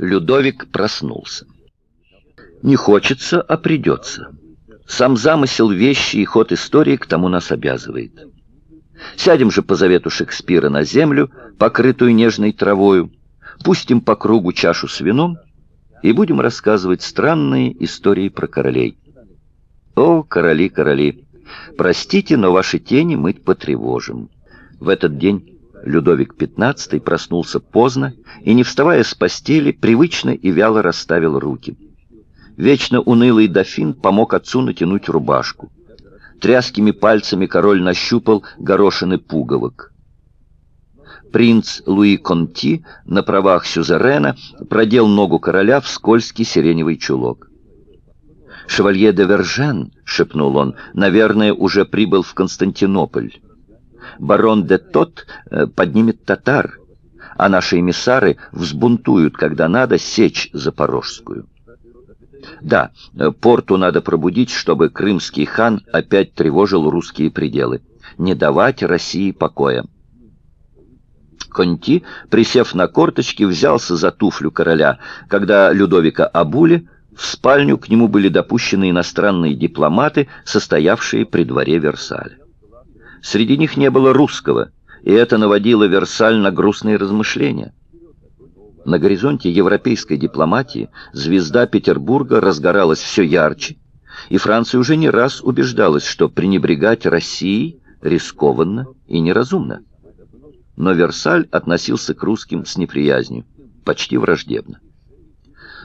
Людовик проснулся. Не хочется, а придется. Сам замысел вещи и ход истории к тому нас обязывает. Сядем же по завету Шекспира на землю, покрытую нежной травою, пустим по кругу чашу с вином и будем рассказывать странные истории про королей. О, короли, короли! Простите, но ваши тени мы потревожим. В этот день Людовик XV проснулся поздно и, не вставая с постели, привычно и вяло расставил руки. Вечно унылый дофин помог отцу натянуть рубашку. Тряскими пальцами король нащупал горошины пуговок. Принц Луи Конти на правах сюзерена продел ногу короля в скользкий сиреневый чулок. «Шевалье де Вержен», — шепнул он, — «наверное, уже прибыл в Константинополь. Барон де Тот э, поднимет татар, а наши эмиссары взбунтуют, когда надо, сечь Запорожскую». Да, э, порту надо пробудить, чтобы крымский хан опять тревожил русские пределы. Не давать России покоя. Конти, присев на корточки, взялся за туфлю короля, когда Людовика обули, в спальню к нему были допущены иностранные дипломаты, состоявшие при дворе Версаля. Среди них не было русского, и это наводило Версаль на грустные размышления. На горизонте европейской дипломатии звезда Петербурга разгоралась все ярче, и Франция уже не раз убеждалась, что пренебрегать Россией рискованно и неразумно. Но Версаль относился к русским с неприязнью, почти враждебно.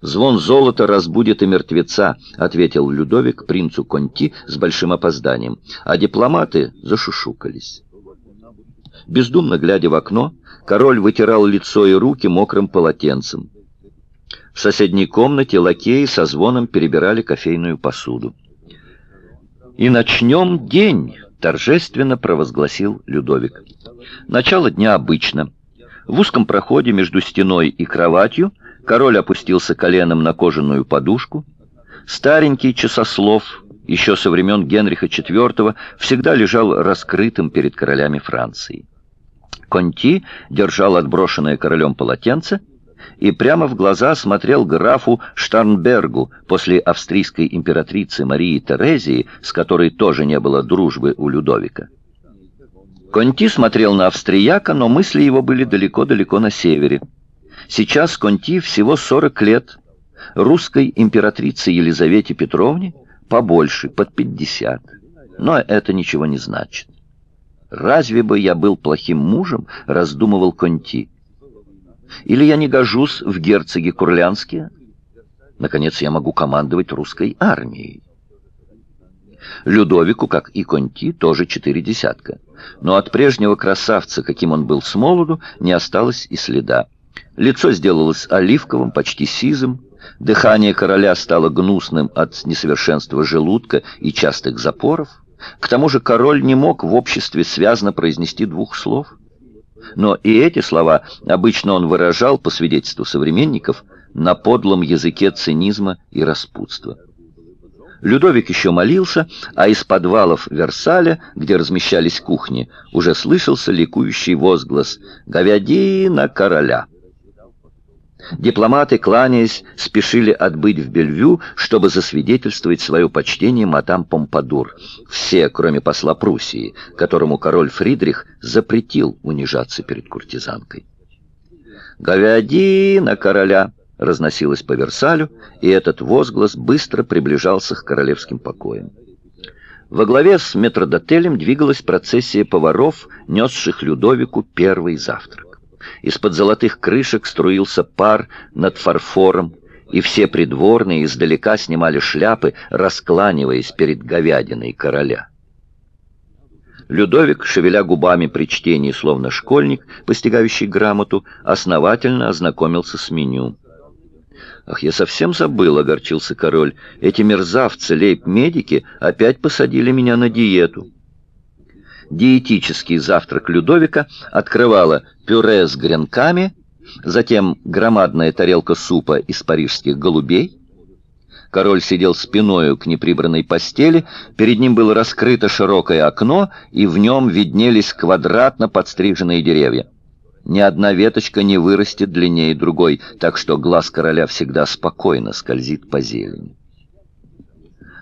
«Звон золота разбудит и мертвеца», — ответил Людовик принцу Конти с большим опозданием, а дипломаты зашушукались. Бездумно глядя в окно, король вытирал лицо и руки мокрым полотенцем. В соседней комнате лакеи со звоном перебирали кофейную посуду. «И начнем день», — торжественно провозгласил Людовик. «Начало дня обычно. В узком проходе между стеной и кроватью Король опустился коленом на кожаную подушку. Старенький часослов, еще со времен Генриха IV, всегда лежал раскрытым перед королями Франции. Конти держал отброшенное королем полотенце и прямо в глаза смотрел графу Штарнбергу после австрийской императрицы Марии Терезии, с которой тоже не было дружбы у Людовика. Конти смотрел на австрияка, но мысли его были далеко-далеко на севере. Сейчас Конти всего 40 лет, русской императрице Елизавете Петровне побольше, под 50. Но это ничего не значит. «Разве бы я был плохим мужем?» — раздумывал Конти. «Или я не гожусь в герцоги Курлянские? Наконец, я могу командовать русской армией». Людовику, как и Конти, тоже четыре десятка. Но от прежнего красавца, каким он был с молоду, не осталось и следа. Лицо сделалось оливковым, почти сизым. Дыхание короля стало гнусным от несовершенства желудка и частых запоров. К тому же король не мог в обществе связно произнести двух слов. Но и эти слова обычно он выражал, по свидетельству современников, на подлом языке цинизма и распутства. Людовик еще молился, а из подвалов Версаля, где размещались кухни, уже слышался ликующий возглас «Говядина короля!». Дипломаты, кланяясь, спешили отбыть в Бельвю, чтобы засвидетельствовать свое почтение мадам Помпадур. Все, кроме посла Пруссии, которому король Фридрих запретил унижаться перед куртизанкой. «Говядина короля!» разносилось по Версалю, и этот возглас быстро приближался к королевским покоям. Во главе с метродотелем двигалась процессия поваров, несших Людовику первый завтрак. Из-под золотых крышек струился пар над фарфором, и все придворные издалека снимали шляпы, раскланиваясь перед говядиной короля. Людовик, шевеля губами при чтении, словно школьник, постигающий грамоту, основательно ознакомился с меню. «Ах, я совсем забыл», — огорчился король, — «эти мерзавцы, лейб-медики, опять посадили меня на диету» диетический завтрак Людовика открывала пюре с гренками, затем громадная тарелка супа из парижских голубей. Король сидел спиною к неприбранной постели, перед ним было раскрыто широкое окно, и в нем виднелись квадратно подстриженные деревья. Ни одна веточка не вырастет длиннее другой, так что глаз короля всегда спокойно скользит по зелени.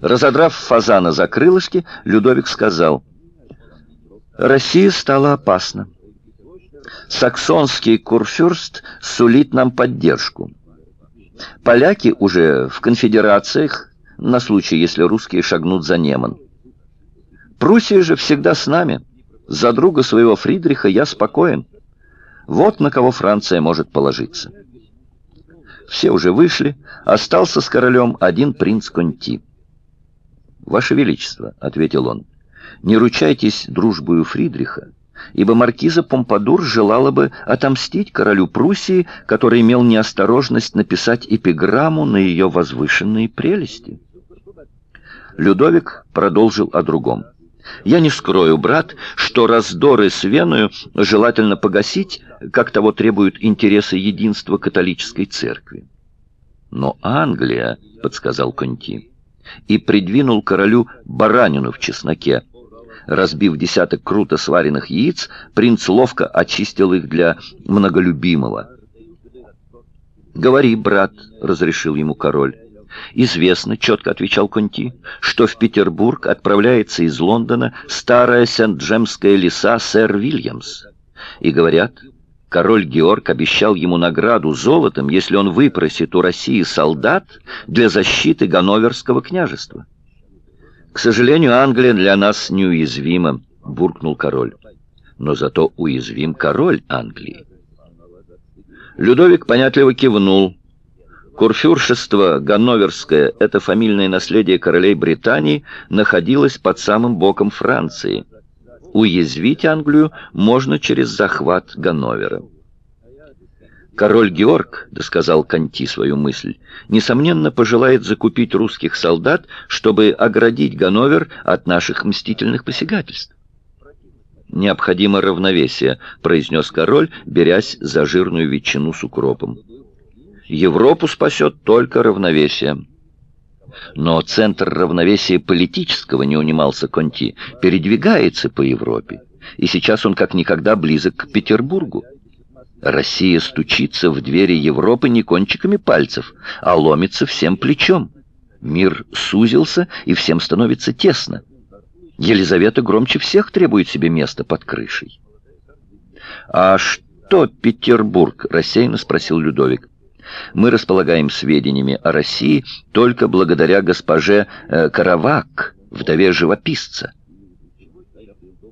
Разодрав фазана за крылышки, Людовик сказал, «Россия стала опасна. Саксонский курфюрст сулит нам поддержку. Поляки уже в конфедерациях, на случай, если русские шагнут за Неман. Пруссия же всегда с нами. За друга своего Фридриха я спокоен. Вот на кого Франция может положиться». Все уже вышли, остался с королем один принц Конти. «Ваше Величество», — ответил он, — «не ручайтесь дружбою Фридриха, ибо маркиза Помпадур желала бы отомстить королю Пруссии, который имел неосторожность написать эпиграмму на ее возвышенные прелести». Людовик продолжил о другом. «Я не скрою, брат, что раздоры с Веною желательно погасить, как того требуют интересы единства католической церкви». «Но Англия», — подсказал Конти, — и придвинул королю баранину в чесноке. Разбив десяток круто сваренных яиц, принц ловко очистил их для многолюбимого. «Говори, брат», — разрешил ему король. «Известно», — четко отвечал Конти, «что в Петербург отправляется из Лондона старая Сент-Джемская лиса сэр Вильямс. И говорят, Король Георг обещал ему награду золотом, если он выпросит у России солдат для защиты Ганноверского княжества. «К сожалению, Англия для нас неуязвима», — буркнул король. «Но зато уязвим король Англии». Людовик понятливо кивнул. Курфюршество Ганноверское, это фамильное наследие королей Британии, находилось под самым боком Франции — уязвить Англию можно через захват Ганновера. Король Георг, досказал Канти свою мысль, несомненно пожелает закупить русских солдат, чтобы оградить Ганновер от наших мстительных посягательств. «Необходимо равновесие», — произнес король, берясь за жирную ветчину с укропом. «Европу спасет только равновесие». Но центр равновесия политического, не унимался Конти, передвигается по Европе, и сейчас он как никогда близок к Петербургу. Россия стучится в двери Европы не кончиками пальцев, а ломится всем плечом. Мир сузился, и всем становится тесно. Елизавета громче всех требует себе места под крышей. «А что Петербург?» — рассеянно спросил Людовик. Мы располагаем сведениями о России только благодаря госпоже э, Каравак, вдове живописца.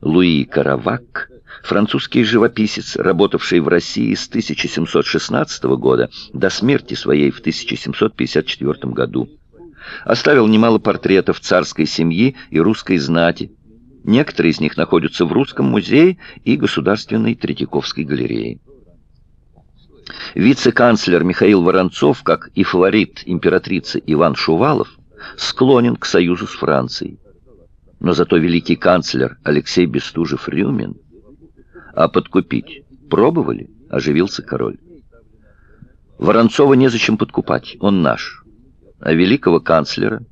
Луи Каравак, французский живописец, работавший в России с 1716 года до смерти своей в 1754 году. Оставил немало портретов царской семьи и русской знати. Некоторые из них находятся в Русском музее и Государственной Третьяковской галерее. Вице-канцлер Михаил Воронцов, как и фаворит императрицы Иван Шувалов, склонен к союзу с Францией. Но зато великий канцлер Алексей Бестужев-Рюмин... А подкупить пробовали? Оживился король. Воронцова незачем подкупать, он наш. А великого канцлера...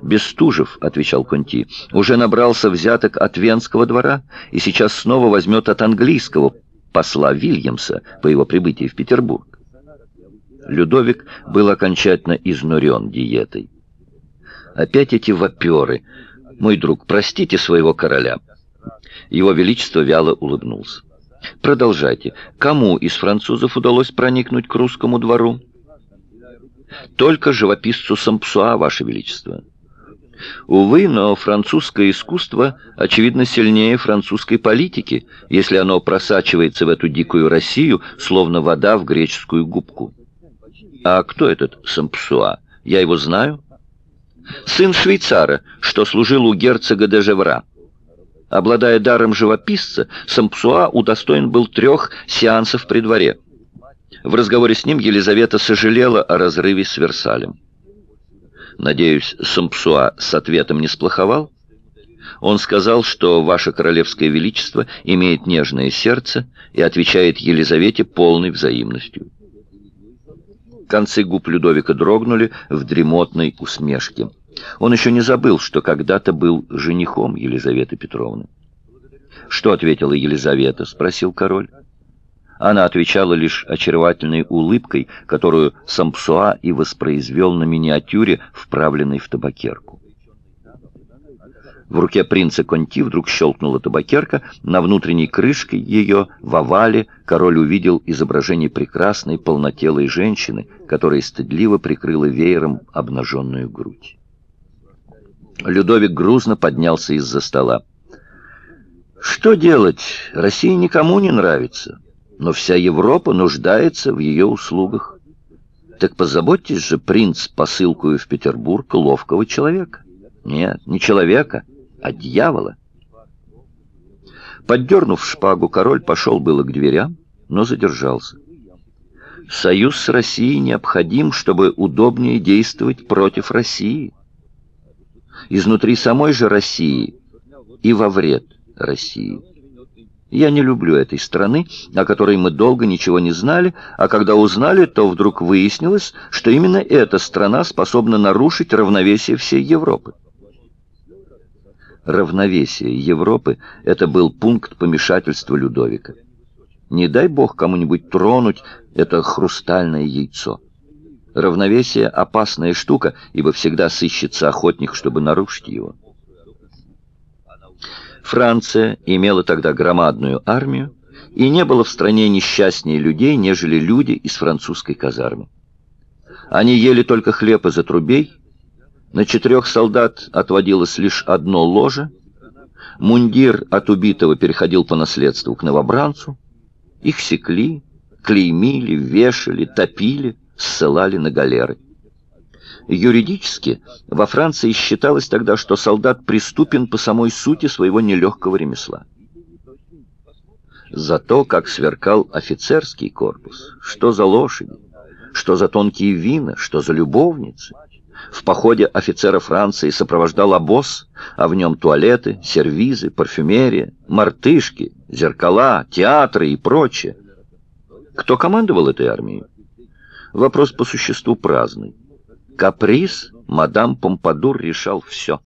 «Бестужев», — отвечал Конти, — «уже набрался взяток от Венского двора и сейчас снова возьмет от английского, посла Вильямса по его прибытии в Петербург. Людовик был окончательно изнурен диетой. Опять эти воперы. Мой друг, простите своего короля. Его Величество вяло улыбнулся. Продолжайте. Кому из французов удалось проникнуть к русскому двору? Только живописцу Сампсуа, Ваше Величество. Увы, но французское искусство, очевидно, сильнее французской политики, если оно просачивается в эту дикую Россию, словно вода в греческую губку. А кто этот Сампсуа? Я его знаю. Сын швейцара, что служил у герцога де Жевра. Обладая даром живописца, Сампсуа удостоен был трех сеансов при дворе. В разговоре с ним Елизавета сожалела о разрыве с Версалем. Надеюсь, Сампсуа с ответом не сплоховал? Он сказал, что ваше королевское величество имеет нежное сердце и отвечает Елизавете полной взаимностью. Концы губ Людовика дрогнули в дремотной усмешке. Он еще не забыл, что когда-то был женихом Елизаветы Петровны. «Что ответила Елизавета?» — спросил король. Она отвечала лишь очаровательной улыбкой, которую Сампсуа и воспроизвел на миниатюре, вправленной в табакерку. В руке принца Конти вдруг щелкнула табакерка, на внутренней крышке ее, в овале, король увидел изображение прекрасной полнотелой женщины, которая стыдливо прикрыла веером обнаженную грудь. Людовик грузно поднялся из-за стола. «Что делать? Россия никому не нравится, но вся Европа нуждается в ее услугах. Так позаботьтесь же, принц, посылкую в Петербург ловкого человека. Нет, не человека» а дьявола. Поддернув шпагу, король пошел было к дверям, но задержался. Союз с Россией необходим, чтобы удобнее действовать против России. Изнутри самой же России и во вред России. Я не люблю этой страны, о которой мы долго ничего не знали, а когда узнали, то вдруг выяснилось, что именно эта страна способна нарушить равновесие всей Европы равновесия Европы это был пункт помешательства Людовика. Не дай бог кому-нибудь тронуть это хрустальное яйцо. Равновесие — опасная штука, ибо всегда сыщется охотник, чтобы нарушить его. Франция имела тогда громадную армию, и не было в стране несчастнее людей, нежели люди из французской казармы. Они ели только хлеб из отрубей, на четырех солдат отводилось лишь одно ложе. Мундир от убитого переходил по наследству к новобранцу. Их секли, клеймили, вешали, топили, ссылали на галеры. Юридически во Франции считалось тогда, что солдат преступен по самой сути своего нелегкого ремесла. Зато как сверкал офицерский корпус, что за лошади, что за тонкие вина, что за любовницы. В походе офицера Франции сопровождал обоз, а в нем туалеты, сервизы, парфюмерия, мартышки, зеркала, театры и прочее. Кто командовал этой армией? Вопрос по существу праздный. Каприз мадам Помпадур решал все.